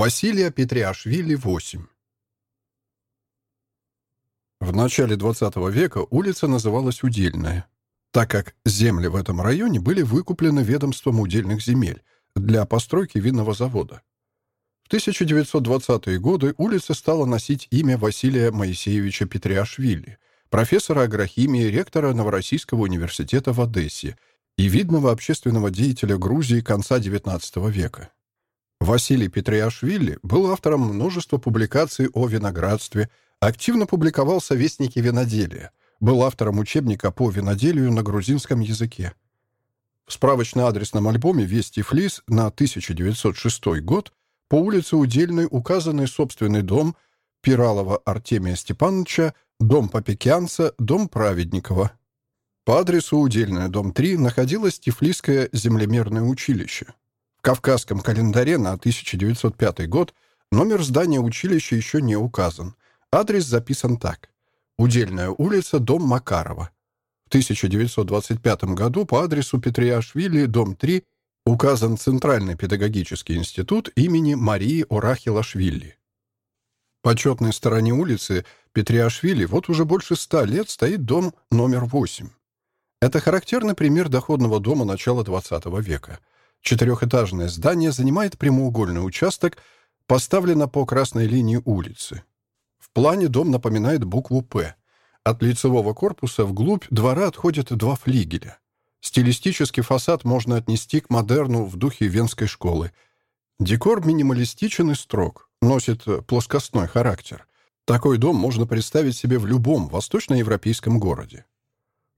Василия Петриашвили, 8. В начале XX века улица называлась Удельная, так как земли в этом районе были выкуплены ведомством удельных земель для постройки винного завода. В 1920-е годы улица стала носить имя Василия Моисеевича Петриашвили, профессора агрохимии, ректора Новороссийского университета в Одессе и видного общественного деятеля Грузии конца XIX века. Василий Петриашвили был автором множества публикаций о виноградстве, активно публиковался в Вестнике виноделия, был автором учебника по виноделию на грузинском языке. В справочно-адресном альбоме «Вести Флис» на 1906 год по улице Удельной указаны собственный дом Пиралова Артемия Степановича, дом Попекянца, дом Праведникова. По адресу Удельная, дом 3, находилось Тифлисское землемерное училище. В Кавказском календаре на 1905 год номер здания училища еще не указан. Адрес записан так. Удельная улица, дом Макарова. В 1925 году по адресу Петриашвили, дом 3, указан Центральный педагогический институт имени Марии Орахилашвили. По четной стороне улицы Петриашвили вот уже больше ста лет стоит дом номер 8. Это характерный пример доходного дома начала XX века – Четырехэтажное здание занимает прямоугольный участок, поставлено по красной линии улицы. В плане дом напоминает букву «П». От лицевого корпуса вглубь двора отходят два флигеля. Стилистический фасад можно отнести к модерну в духе венской школы. Декор минималистичен и строг, носит плоскостной характер. Такой дом можно представить себе в любом восточноевропейском городе.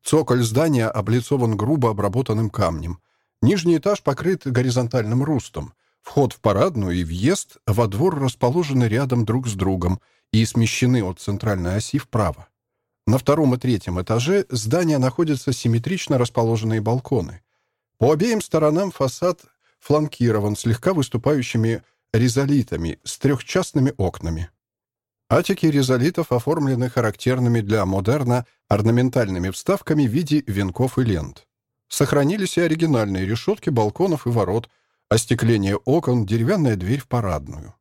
Цоколь здания облицован грубо обработанным камнем – Нижний этаж покрыт горизонтальным рустом. Вход в парадную и въезд во двор расположены рядом друг с другом и смещены от центральной оси вправо. На втором и третьем этаже здания находятся симметрично расположенные балконы. По обеим сторонам фасад фланкирован слегка выступающими резолитами с трехчастными окнами. Атики резолитов оформлены характерными для модерна орнаментальными вставками в виде венков и лент. Сохранились и оригинальные решетки балконов и ворот, остекление окон, деревянная дверь в парадную.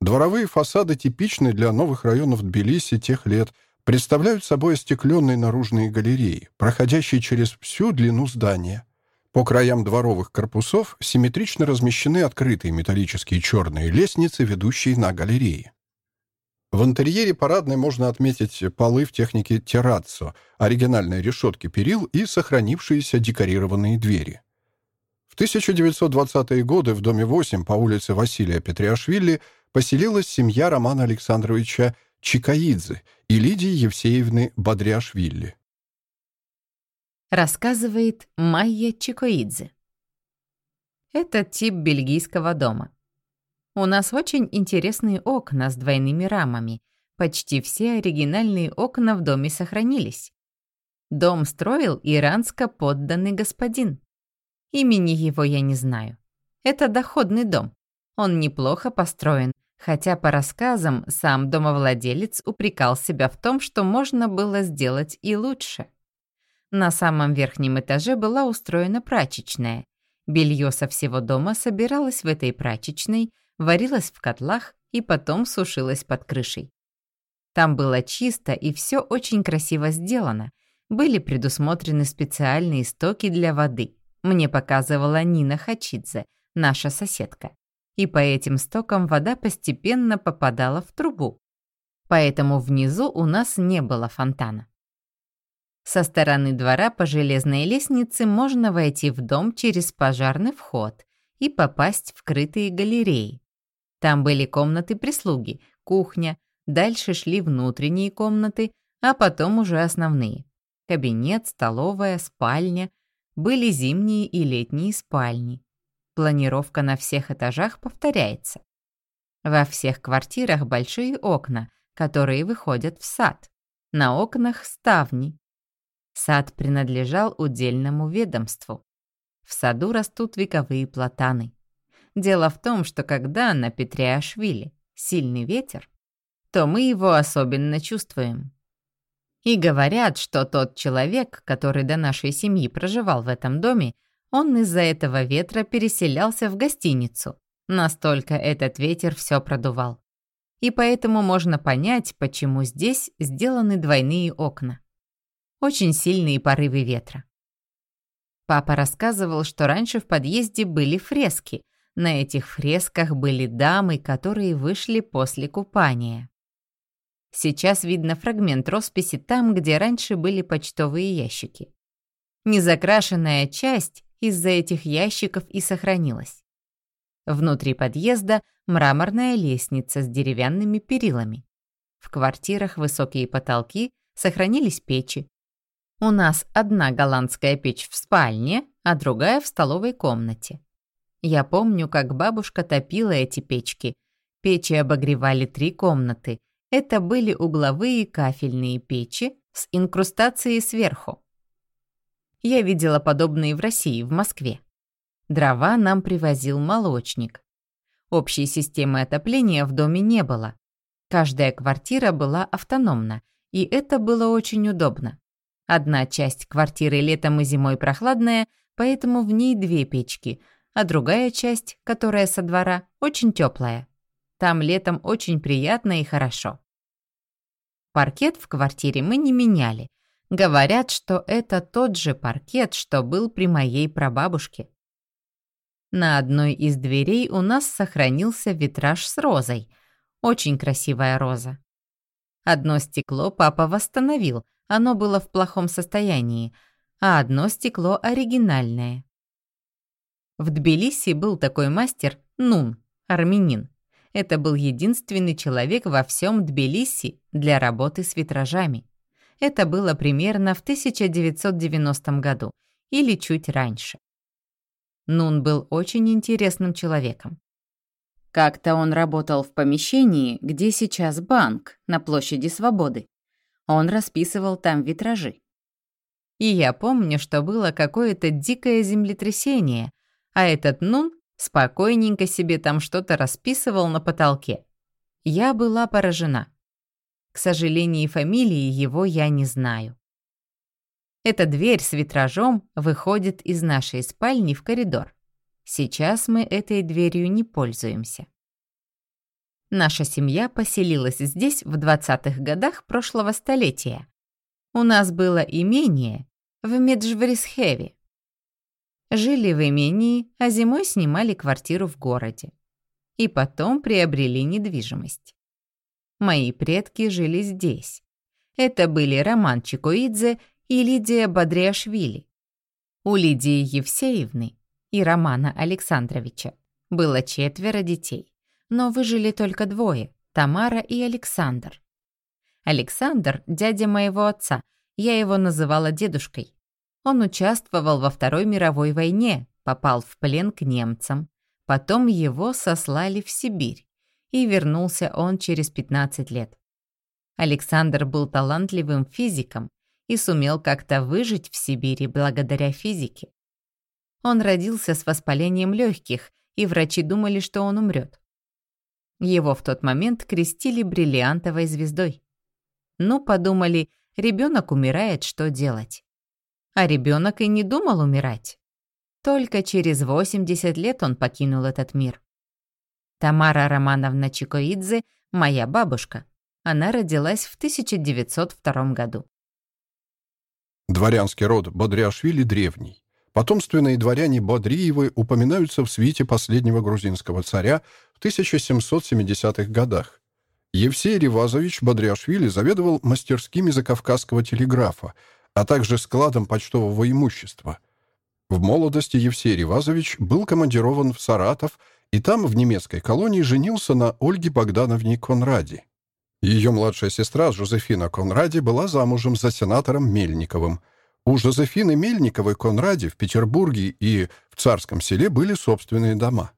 Дворовые фасады, типичные для новых районов Тбилиси тех лет, представляют собой остекленные наружные галереи, проходящие через всю длину здания. По краям дворовых корпусов симметрично размещены открытые металлические черные лестницы, ведущие на галереи. В интерьере парадной можно отметить полы в технике терраццо, оригинальные решетки перил и сохранившиеся декорированные двери. В 1920-е годы в доме 8 по улице Василия Петриашвили поселилась семья Романа Александровича Чикаидзе и Лидии Евсеевны Бадриашвили. Рассказывает Майя Чикоидзе. Это тип бельгийского дома. У нас очень интересные окна с двойными рамами. Почти все оригинальные окна в доме сохранились. Дом строил иранско-подданный господин. Имени его я не знаю. Это доходный дом. Он неплохо построен, хотя по рассказам сам домовладелец упрекал себя в том, что можно было сделать и лучше. На самом верхнем этаже была устроена прачечная. Белье со всего дома собиралось в этой прачечной – варилась в котлах и потом сушилась под крышей. Там было чисто и все очень красиво сделано. Были предусмотрены специальные стоки для воды. Мне показывала Нина Хачидзе, наша соседка. И по этим стокам вода постепенно попадала в трубу. Поэтому внизу у нас не было фонтана. Со стороны двора по железной лестнице можно войти в дом через пожарный вход и попасть в крытые галереи. Там были комнаты прислуги, кухня, дальше шли внутренние комнаты, а потом уже основные. Кабинет, столовая, спальня, были зимние и летние спальни. Планировка на всех этажах повторяется. Во всех квартирах большие окна, которые выходят в сад. На окнах ставни. Сад принадлежал удельному ведомству. В саду растут вековые платаны. Дело в том, что когда на Петриашвили сильный ветер, то мы его особенно чувствуем. И говорят, что тот человек, который до нашей семьи проживал в этом доме, он из-за этого ветра переселялся в гостиницу, Настолько этот ветер все продувал. И поэтому можно понять, почему здесь сделаны двойные окна. Очень сильные порывы ветра. Папа рассказывал, что раньше в подъезде были фрески. На этих фресках были дамы, которые вышли после купания. Сейчас видно фрагмент росписи там, где раньше были почтовые ящики. Незакрашенная часть из-за этих ящиков и сохранилась. Внутри подъезда мраморная лестница с деревянными перилами. В квартирах высокие потолки, сохранились печи. У нас одна голландская печь в спальне, а другая в столовой комнате. Я помню, как бабушка топила эти печки. Печи обогревали три комнаты. Это были угловые кафельные печи с инкрустацией сверху. Я видела подобные в России, в Москве. Дрова нам привозил молочник. Общей системы отопления в доме не было. Каждая квартира была автономна, и это было очень удобно. Одна часть квартиры летом и зимой прохладная, поэтому в ней две печки, а другая часть, которая со двора, очень теплая. Там летом очень приятно и хорошо. Паркет в квартире мы не меняли. Говорят, что это тот же паркет, что был при моей прабабушке. На одной из дверей у нас сохранился витраж с розой. Очень красивая роза. Одно стекло папа восстановил, оно было в плохом состоянии, а одно стекло оригинальное. В Тбилиси был такой мастер Нун, армянин. Это был единственный человек во всем Тбилиси для работы с витражами. Это было примерно в 1990 году или чуть раньше. Нун был очень интересным человеком. Как-то он работал в помещении, где сейчас банк, на площади Свободы. Он расписывал там витражи. И я помню, что было какое-то дикое землетрясение, а этот Нун спокойненько себе там что-то расписывал на потолке. Я была поражена. К сожалению, фамилии его я не знаю. Эта дверь с витражом выходит из нашей спальни в коридор. Сейчас мы этой дверью не пользуемся. Наша семья поселилась здесь в 20-х годах прошлого столетия. У нас было имение в Меджврисхеве. Жили в имении, а зимой снимали квартиру в городе. И потом приобрели недвижимость. Мои предки жили здесь. Это были Роман Чикоидзе и Лидия Бадриашвили. У Лидии Евсеевны и Романа Александровича было четверо детей, но выжили только двое – Тамара и Александр. Александр – дядя моего отца, я его называла дедушкой. Он участвовал во Второй мировой войне, попал в плен к немцам. Потом его сослали в Сибирь, и вернулся он через 15 лет. Александр был талантливым физиком, и сумел как-то выжить в Сибири благодаря физике. Он родился с воспалением легких, и врачи думали, что он умрет. Его в тот момент крестили бриллиантовой звездой. Ну, подумали, ребенок умирает, что делать? А ребенок и не думал умирать. Только через 80 лет он покинул этот мир. Тамара Романовна Чикоидзе – моя бабушка. Она родилась в 1902 году. Дворянский род Бодриашвили древний. Потомственные дворяне Бодриевы упоминаются в свите последнего грузинского царя в 1770-х годах. Евсей Ревазович Бодриашвили заведовал мастерскими закавказского телеграфа, а также складом почтового имущества. В молодости Евсей Ревазович был командирован в Саратов и там, в немецкой колонии, женился на Ольге Богдановне Конраде. Ее младшая сестра Жозефина Конради была замужем за сенатором Мельниковым. У Жозефины Мельниковой Конради в Петербурге и в Царском селе были собственные дома.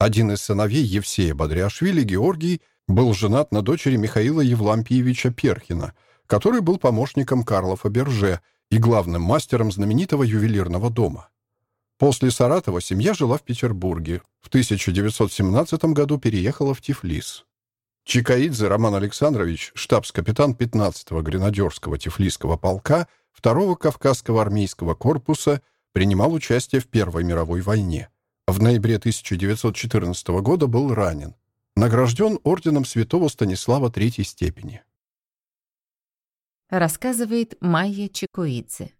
Один из сыновей Евсея Бодриашвили, Георгий, был женат на дочери Михаила Евлампиевича Перхина, который был помощником Карла Фаберже и главным мастером знаменитого ювелирного дома. После Саратова семья жила в Петербурге. В 1917 году переехала в Тифлис. Чикаидзе Роман Александрович, штабс-капитан 15-го гренадерского Тифлисского полка 2-го Кавказского армейского корпуса, принимал участие в Первой мировой войне. В ноябре 1914 года был ранен. Награжден орденом святого Станислава Третьей степени. Рассказывает Майя Чекуидзе.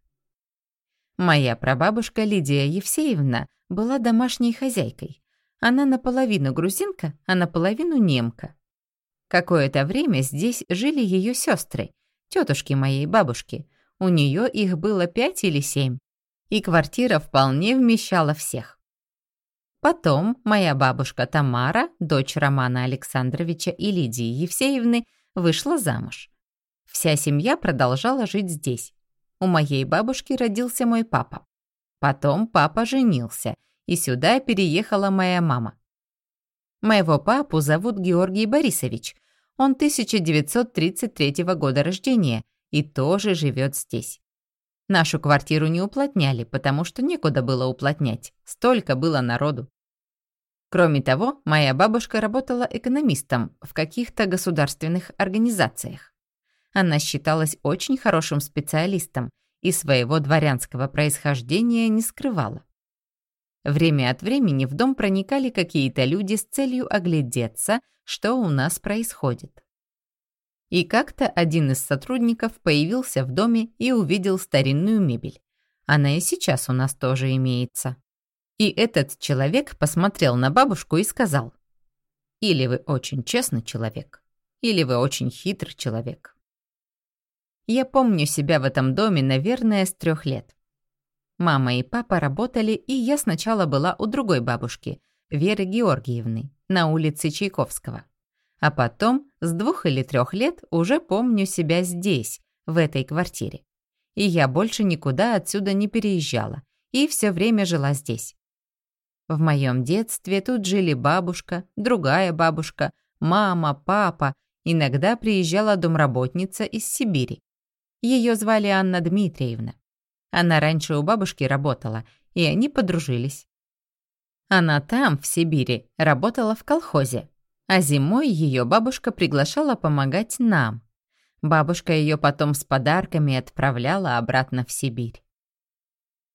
Моя прабабушка Лидия Евсеевна была домашней хозяйкой. Она наполовину грузинка, а наполовину немка. Какое-то время здесь жили ее сестры, тетушки моей бабушки. У нее их было пять или семь, и квартира вполне вмещала всех. Потом моя бабушка Тамара, дочь Романа Александровича и Лидии Евсеевны, вышла замуж. Вся семья продолжала жить здесь. У моей бабушки родился мой папа. Потом папа женился, и сюда переехала моя мама. Моего папу зовут Георгий Борисович. Он 1933 года рождения и тоже живет здесь. Нашу квартиру не уплотняли, потому что некуда было уплотнять. Столько было народу. Кроме того, моя бабушка работала экономистом в каких-то государственных организациях. Она считалась очень хорошим специалистом и своего дворянского происхождения не скрывала. Время от времени в дом проникали какие-то люди с целью оглядеться, что у нас происходит. И как-то один из сотрудников появился в доме и увидел старинную мебель. Она и сейчас у нас тоже имеется. И этот человек посмотрел на бабушку и сказал, «Или вы очень честный человек, или вы очень хитрый человек». Я помню себя в этом доме, наверное, с трех лет. Мама и папа работали, и я сначала была у другой бабушки, Веры Георгиевны, на улице Чайковского. А потом, с двух или трех лет, уже помню себя здесь, в этой квартире. И я больше никуда отсюда не переезжала, и все время жила здесь. В моем детстве тут жили бабушка, другая бабушка, мама, папа, иногда приезжала домработница из Сибири. Ее звали Анна Дмитриевна. Она раньше у бабушки работала, и они подружились. Она там, в Сибири, работала в колхозе, а зимой ее бабушка приглашала помогать нам. Бабушка ее потом с подарками отправляла обратно в Сибирь.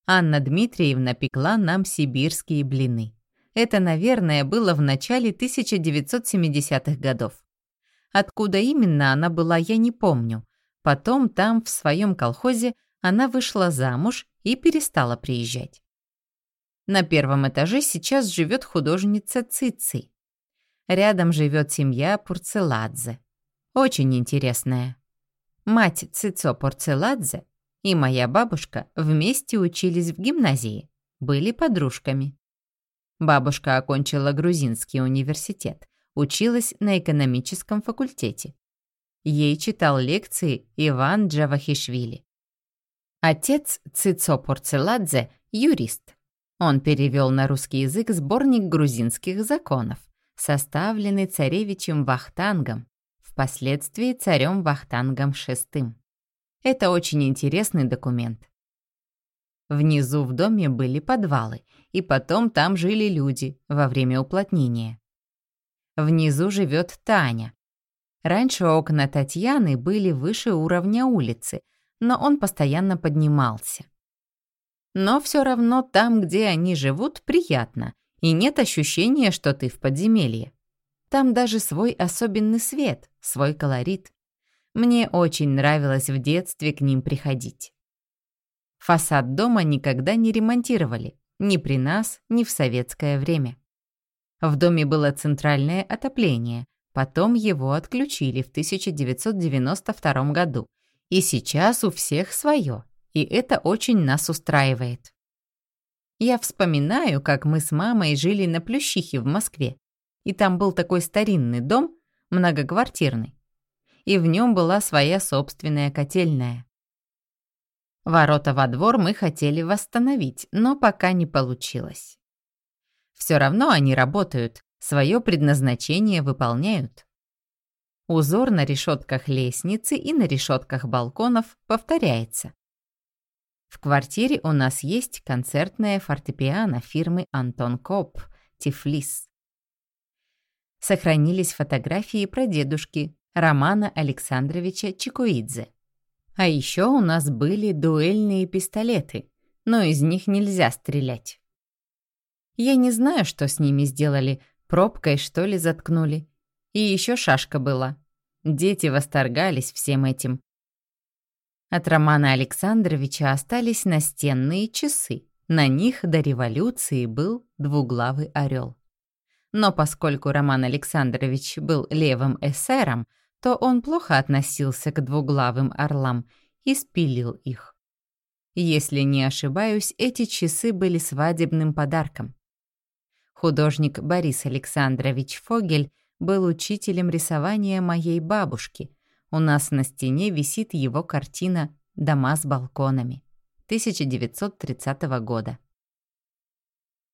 Анна Дмитриевна пекла нам сибирские блины. Это, наверное, было в начале 1970-х годов. Откуда именно она была, я не помню. Потом там, в своем колхозе, она вышла замуж и перестала приезжать. На первом этаже сейчас живет художница Цици. Рядом живет семья Пурцеладзе. Очень интересная. Мать Цицо Пурцеладзе и моя бабушка вместе учились в гимназии, были подружками. Бабушка окончила грузинский университет, училась на экономическом факультете. Ей читал лекции Иван Джавахишвили. Отец Цицо Порцеладзе – юрист. Он перевел на русский язык сборник грузинских законов, составленный царевичем Вахтангом, впоследствии царем Вахтангом VI. Это очень интересный документ. Внизу в доме были подвалы, и потом там жили люди во время уплотнения. Внизу живет Таня. Раньше окна Татьяны были выше уровня улицы – но он постоянно поднимался. Но все равно там, где они живут, приятно, и нет ощущения, что ты в подземелье. Там даже свой особенный свет, свой колорит. Мне очень нравилось в детстве к ним приходить. Фасад дома никогда не ремонтировали, ни при нас, ни в советское время. В доме было центральное отопление, потом его отключили в 1992 году, и сейчас у всех свое, и это очень нас устраивает. Я вспоминаю, как мы с мамой жили на Плющихе в Москве, и там был такой старинный дом, многоквартирный, и в нем была своя собственная котельная. Ворота во двор мы хотели восстановить, но пока не получилось. Все равно они работают, свое предназначение выполняют. Узор на решетках лестницы и на решетках балконов повторяется. В квартире у нас есть концертная фортепиано фирмы Антон Коп «Тифлис». Сохранились фотографии прадедушки Романа Александровича Чикуидзе. А еще у нас были дуэльные пистолеты, но из них нельзя стрелять. Я не знаю, что с ними сделали, пробкой, что ли, заткнули. И еще шашка была. Дети восторгались всем этим. От Романа Александровича остались настенные часы. На них до революции был двуглавый орел. Но поскольку Роман Александрович был левым эсером, то он плохо относился к двуглавым орлам и спилил их. Если не ошибаюсь, эти часы были свадебным подарком. Художник Борис Александрович Фогель был учителем рисования моей бабушки. У нас на стене висит его картина «Дома с балконами» 1930 года.